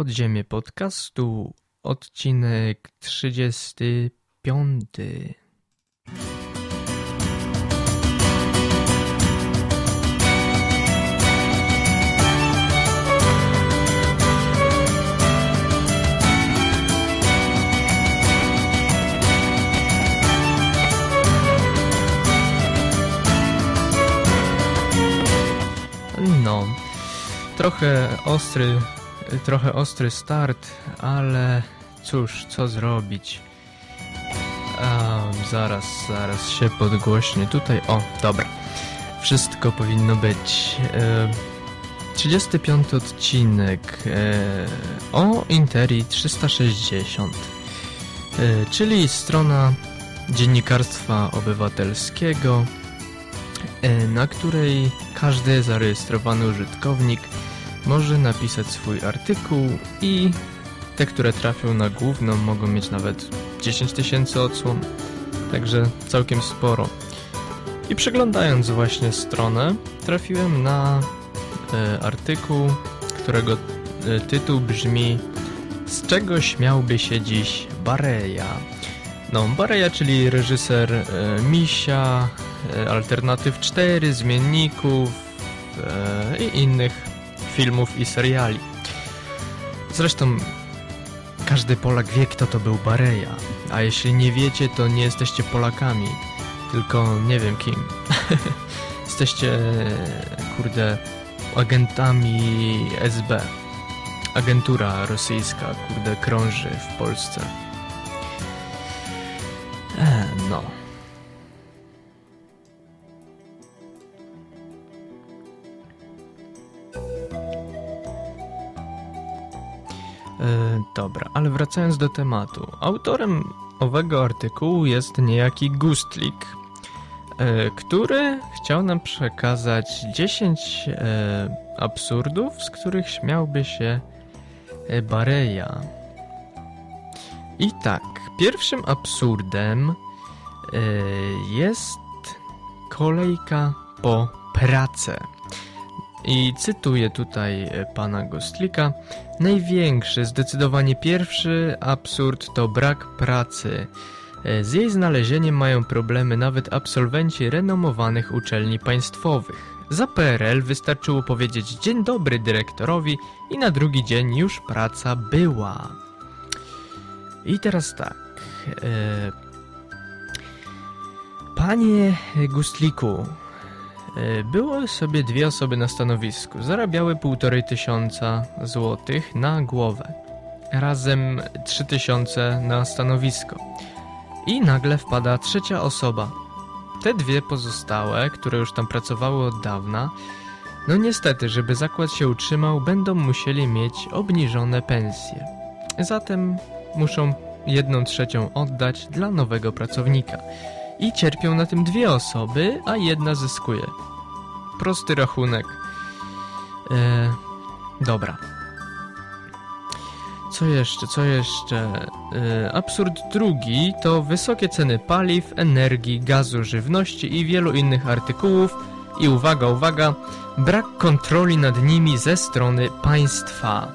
Podziemie podcastu, odcinek 35. No, trochę ostry, trochę ostry start, ale cóż, co zrobić? A, zaraz, zaraz się podgłośnie. Tutaj, o, dobra. Wszystko powinno być. E, 35 odcinek e, o Interi 360, e, czyli strona dziennikarstwa obywatelskiego, e, na której każdy zarejestrowany użytkownik może napisać swój artykuł i te, które trafią na główną mogą mieć nawet 10 tysięcy odsłon, także całkiem sporo. I przeglądając właśnie stronę, trafiłem na e, artykuł, którego e, tytuł brzmi Z czego śmiałby się dziś Bareja? No, Bareja, czyli reżyser e, Misia, e, Alternatyw 4, Zmienników e, i innych filmów i seriali. Zresztą każdy Polak wie, kto to był Bareja. A jeśli nie wiecie, to nie jesteście Polakami, tylko nie wiem kim. jesteście, kurde, agentami SB. Agentura rosyjska, kurde, krąży w Polsce. Dobra, ale wracając do tematu. Autorem owego artykułu jest niejaki Gustlik, e, który chciał nam przekazać 10 e, absurdów, z których śmiałby się e, Bareja. I tak, pierwszym absurdem e, jest kolejka po pracę. I cytuję tutaj e, pana Gostlika. Największy, zdecydowanie pierwszy absurd to brak pracy. E, Z jej znalezieniem mają problemy nawet absolwenci renomowanych uczelni państwowych. Za PRL wystarczyło powiedzieć dzień dobry dyrektorowi i na drugi dzień już praca była. I teraz tak. E, panie Gustliku, Było sobie dwie osoby na stanowisku. Zarabiały półtorej tysiąca złotych na głowę. Razem trzy tysiące na stanowisko. I nagle wpada trzecia osoba. Te dwie pozostałe, które już tam pracowały od dawna, no niestety, żeby zakład się utrzymał, będą musieli mieć obniżone pensje. Zatem muszą jedną trzecią oddać dla nowego pracownika. I cierpią na tym dwie osoby, a jedna zyskuje. Prosty rachunek. E, dobra. Co jeszcze, co jeszcze? E, absurd drugi to wysokie ceny paliw, energii, gazu, żywności i wielu innych artykułów. I uwaga, uwaga, brak kontroli nad nimi ze strony państwa.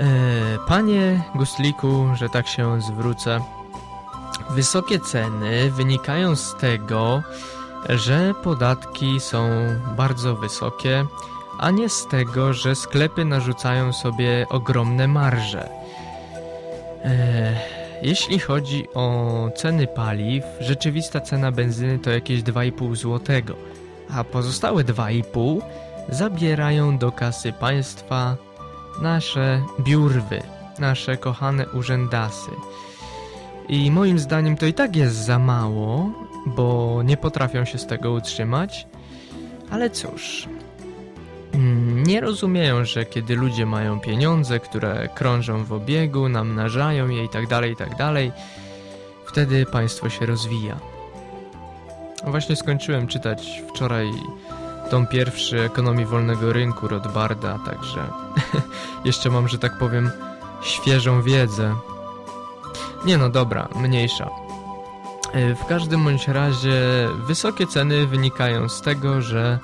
E, panie Gustliku, że tak się zwrócę, Wysokie ceny wynikają z tego, że podatki są bardzo wysokie, a nie z tego, że sklepy narzucają sobie ogromne marże. Eee, jeśli chodzi o ceny paliw, rzeczywista cena benzyny to jakieś 2,5 zł, a pozostałe 2,5 zabierają do kasy państwa nasze biurwy, nasze kochane urzędasy. I moim zdaniem to i tak jest za mało, bo nie potrafią się z tego utrzymać. Ale cóż, mm, nie rozumieją, że kiedy ludzie mają pieniądze, które krążą w obiegu, namnażają je i tak dalej, i tak wtedy państwo się rozwija. Właśnie skończyłem czytać wczoraj tom pierwszy Ekonomii Wolnego Rynku Rothbarda, także jeszcze mam, że tak powiem, świeżą wiedzę. Nie no, dobra, mniejsza. E, W każdym bądź razie wysokie ceny wynikają z tego, że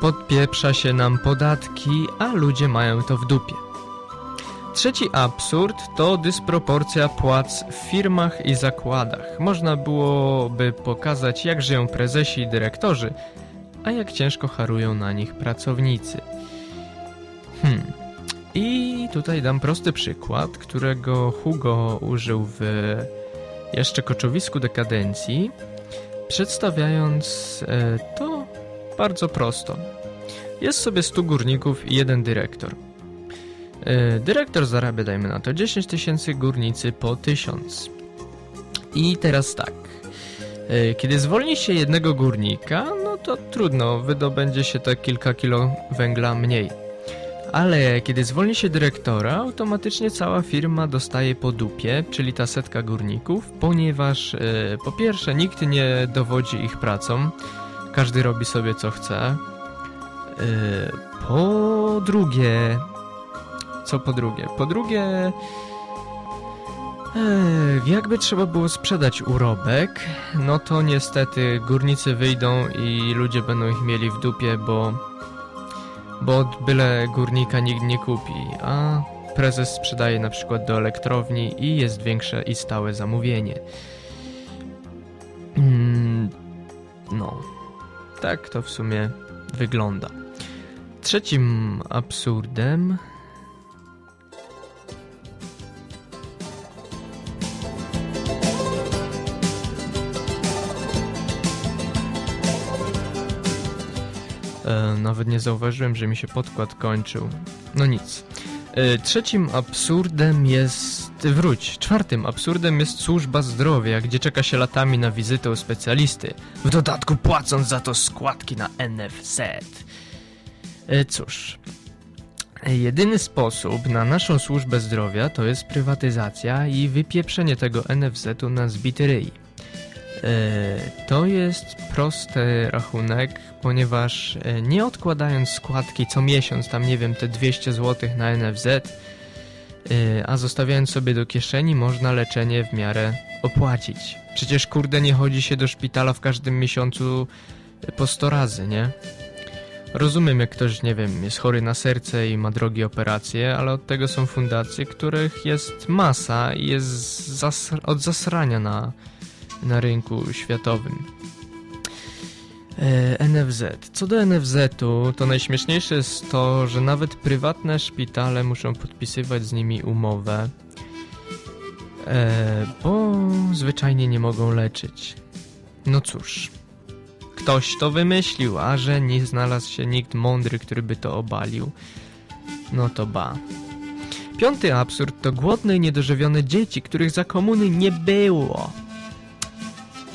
podpieprza się nam podatki, a ludzie mają to w dupie. Trzeci absurd to dysproporcja płac w firmach i zakładach. Można byłoby pokazać, jak żyją prezesi i dyrektorzy, a jak ciężko harują na nich pracownicy. Hmm. I tutaj dam prosty przykład, którego Hugo użył w jeszcze koczowisku dekadencji, przedstawiając e, to bardzo prosto. Jest sobie 100 górników i jeden dyrektor. E, dyrektor zarabia, dajmy na to, 10 tysięcy, górnicy po 1000. I teraz tak. E, kiedy zwolni się jednego górnika, no to trudno, wydobędzie się to kilka kilo węgla mniej. Ale kiedy zwolni się dyrektora, automatycznie cała firma dostaje po dupie, czyli ta setka górników, ponieważ e, po pierwsze nikt nie dowodzi ich pracą, każdy robi sobie co chce. po drugie, co po drugie? Po drugie, jakby trzeba było sprzedać urobek, no to niestety górnicy wyjdą i ludzie będą ich mieli w dupie, bo, bo byle górnika nikt nie kupi, a prezes sprzedaje na przykład do elektrowni i jest większe i stałe zamówienie. Mm, no, tak to w sumie wygląda. Trzecim absurdem nawet nie zauważyłem, że mi się podkład kończył. No nic. E, trzecim absurdem jest... Wróć. Czwartym absurdem jest służba zdrowia, gdzie czeka się latami na wizytę u specjalisty. W dodatku płacąc za to składki na NFZ. E, cóż... Jedyny sposób na naszą służbę zdrowia to jest prywatyzacja i wypieprzenie tego NFZ-u na zbity ryj. E, to jest prosty rachunek, ponieważ e, nie odkładając składki co miesiąc, tam nie wiem, te 200 zł na NFZ, e, a zostawiając sobie do kieszeni, można leczenie w miarę opłacić. Przecież kurde nie chodzi się do szpitala w każdym miesiącu po 100 razy, nie? Rozumiem, jak ktoś, nie wiem, jest chory na serce i ma drogie operacje, ale od tego są fundacje, których jest masa i jest zas od zasrania na na rynku światowym. E, NFZ. Co do NFZ-u, to najśmieszniejsze jest to, że nawet prywatne szpitale muszą podpisywać z nimi umowę, e, bo zwyczajnie nie mogą leczyć. No cóż, ktoś to wymyślił, a że nie znalazł się nikt mądry, który by to obalił. No to ba. Piąty absurd to głodne i niedożywione dzieci, których za komuny nie było.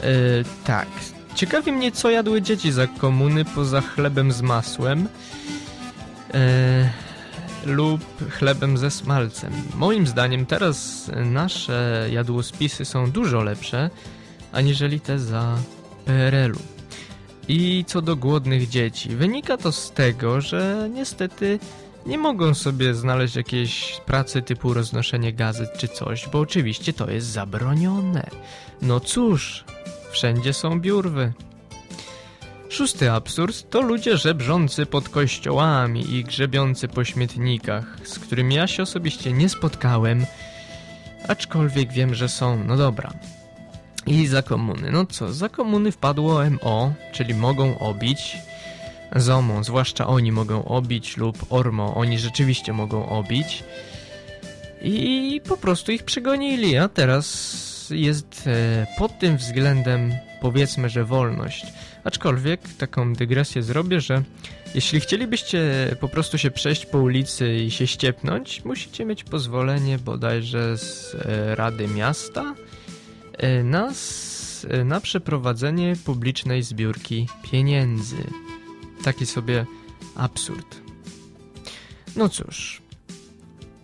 Yy, tak. Ciekawi mnie, co jadły dzieci za komuny poza chlebem z masłem yy, lub chlebem ze smalcem. Moim zdaniem teraz nasze jadłospisy są dużo lepsze aniżeli te za PRL-u. I co do głodnych dzieci, wynika to z tego, że niestety nie mogą sobie znaleźć jakiejś pracy typu roznoszenie gazet czy coś, bo oczywiście to jest zabronione. No cóż, Wszędzie są biurwy. Szósty absurd to ludzie żebrzący pod kościołami i grzebiący po śmietnikach, z którymi ja się osobiście nie spotkałem, aczkolwiek wiem, że są. No dobra. I za komuny. No co, za komuny wpadło MO, czyli mogą obić. ZOMO, zwłaszcza oni mogą obić lub ORMO, oni rzeczywiście mogą obić. I po prostu ich przygonili, a teraz jest e, pod tym względem powiedzmy, że wolność. Aczkolwiek taką dygresję zrobię, że jeśli chcielibyście po prostu się przejść po ulicy i się ściepnąć, musicie mieć pozwolenie bodajże z e, Rady Miasta e, na, na przeprowadzenie publicznej zbiórki pieniędzy. Taki sobie absurd. No cóż.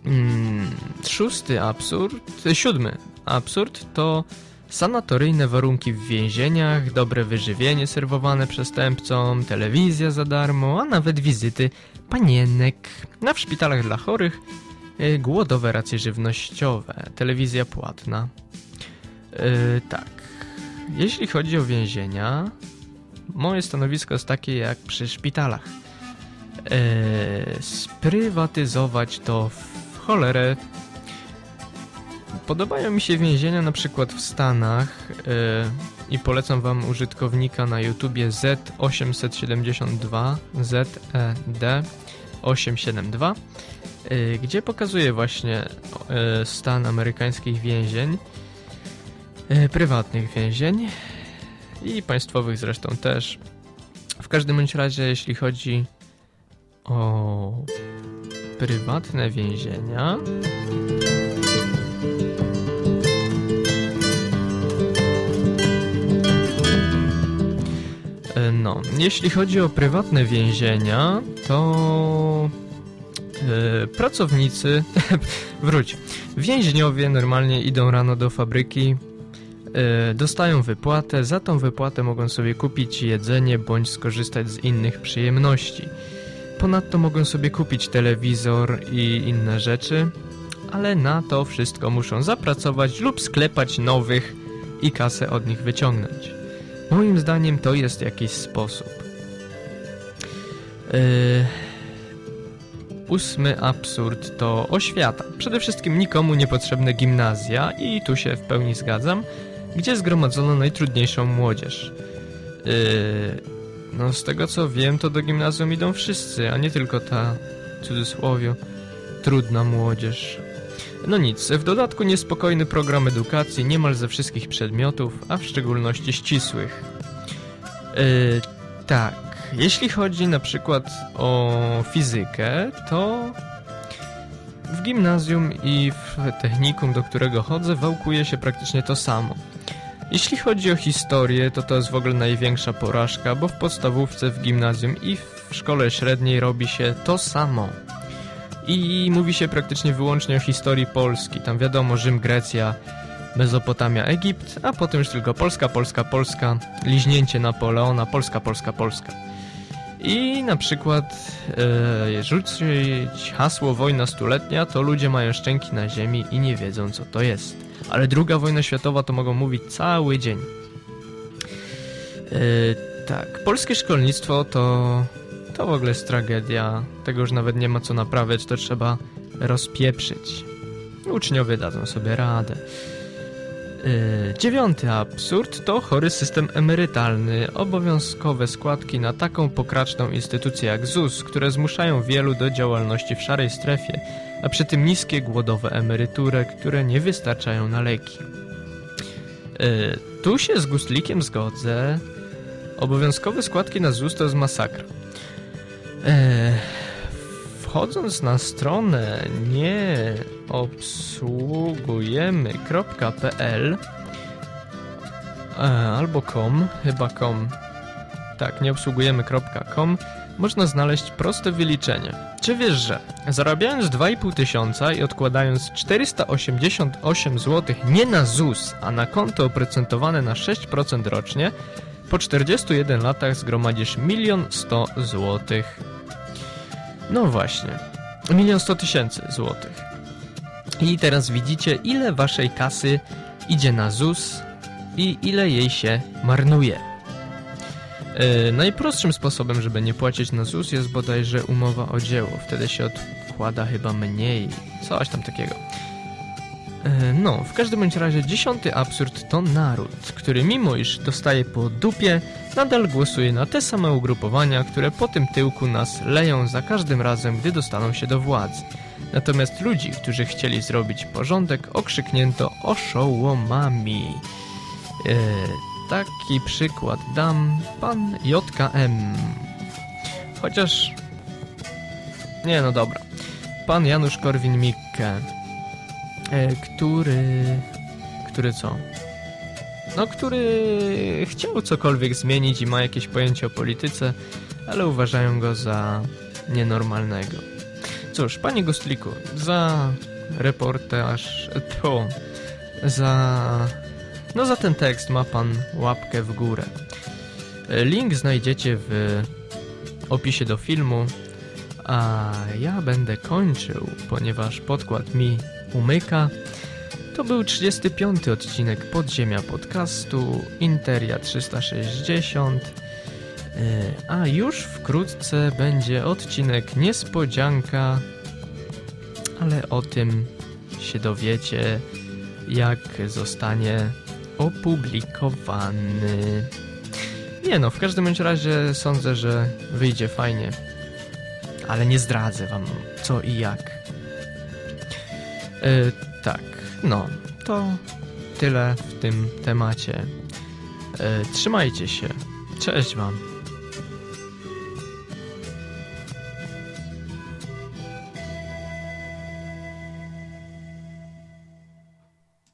Mm, szósty absurd, siódmy Absurd to sanatoryjne warunki w więzieniach, dobre wyżywienie serwowane przestępcom, telewizja za darmo, a nawet wizyty panienek. Na w szpitalach dla chorych yy, głodowe racje żywnościowe, telewizja płatna. Yy, tak. Jeśli chodzi o więzienia, moje stanowisko jest takie jak przy szpitalach. Yy, sprywatyzować to w cholerę. Podobają mi się więzienia na przykład w Stanach yy, i polecam wam użytkownika na YouTubie Z872 ZED872 yy, gdzie pokazuje właśnie yy, stan amerykańskich więzień yy, prywatnych więzień i państwowych zresztą też. W każdym bądź razie, jeśli chodzi o prywatne więzienia. No, jeśli chodzi o prywatne więzienia, to yy, pracownicy, wróć, więźniowie normalnie idą rano do fabryki, yy, dostają wypłatę, za tą wypłatę mogą sobie kupić jedzenie bądź skorzystać z innych przyjemności. Ponadto mogą sobie kupić telewizor i inne rzeczy, ale na to wszystko muszą zapracować lub sklepać nowych i kasę od nich wyciągnąć. Moim zdaniem to jest jakiś sposób. Yy... Ósmy absurd to oświata. Przede wszystkim nikomu niepotrzebne gimnazja i tu się w pełni zgadzam, gdzie zgromadzono najtrudniejszą młodzież. Yy no z tego co wiem, to do gimnazjum idą wszyscy, a nie tylko ta, w cudzysłowie, trudna młodzież. No nic, w dodatku niespokojny program edukacji niemal ze wszystkich przedmiotów, a w szczególności ścisłych. Yy, tak, jeśli chodzi na przykład o fizykę, to w gimnazjum i w technikum, do którego chodzę, wałkuje się praktycznie to samo. Jeśli chodzi o historię, to to jest w ogóle największa porażka, bo w podstawówce, w gimnazjum i w szkole średniej robi się to samo. I mówi się praktycznie wyłącznie o historii Polski. Tam wiadomo, Rzym, Grecja, Mezopotamia, Egipt, a potem już tylko Polska, Polska, Polska, liźnięcie Napoleona, Polska, Polska, Polska. I na przykład e, rzucić hasło wojna stuletnia, to ludzie mają szczęki na ziemi i nie wiedzą co to jest ale druga wojna światowa to mogą mówić cały dzień. Yy, tak, polskie szkolnictwo to, to w ogóle jest tragedia. Tego już nawet nie ma co naprawiać, to trzeba rozpieprzyć. Uczniowie dadzą sobie radę. Yy, dziewiąty absurd to chory system emerytalny, obowiązkowe składki na taką pokraczną instytucję jak ZUS, które zmuszają wielu do działalności w szarej strefie, a przy tym niskie głodowe emerytury, które nie wystarczają na leki. Yy, tu się z Gustlikiem zgodzę. Obowiązkowe składki na ZUS to jest masakra. Yy, wchodząc na stronę nieobsługujemy.pl e, albo com, chyba com, tak, nieobsługujemy.com można znaleźć proste wyliczenie. Czy wiesz, że zarabiając 2,5 tysiąca i odkładając 488 zł nie na ZUS, a na konto oprocentowane na 6% rocznie, po 41 latach zgromadzisz 1 100 zł. No właśnie, 1 100 tysięcy złotych. I teraz widzicie, ile waszej kasy idzie na ZUS i ile jej się marnuje. E, najprostszym sposobem, żeby nie płacić na ZUS jest bodajże umowa o dzieło. Wtedy się odkłada chyba mniej. Coś tam takiego. E, no, w każdym bądź razie dziesiąty absurd to naród, który mimo iż dostaje po dupie, nadal głosuje na te same ugrupowania, które po tym tyłku nas leją za każdym razem, gdy dostaną się do władzy. Natomiast ludzi, którzy chcieli zrobić porządek, okrzyknięto oszołomami. Eee, taki przykład dam pan JKM. Chociaż... Nie, no dobra. Pan Janusz Korwin-Mikke, e, który... Który co? No, który chciał cokolwiek zmienić i ma jakieś pojęcie o polityce, ale uważają go za nienormalnego. Cóż, panie Gostliku, za reportaż, to, za no za ten tekst ma pan łapkę w górę. Link znajdziecie w opisie do filmu, a ja będę kończył, ponieważ podkład mi umyka. To był 35 odcinek Podziemia Podcastu, Interia 360, a już wkrótce będzie odcinek Niespodzianka ale o tym się dowiecie, jak zostanie opublikowany. Nie no, w każdym bądź razie sądzę, że wyjdzie fajnie, ale nie zdradzę wam co i jak. E, tak, no, to tyle w tym temacie. E, trzymajcie się. Cześć wam.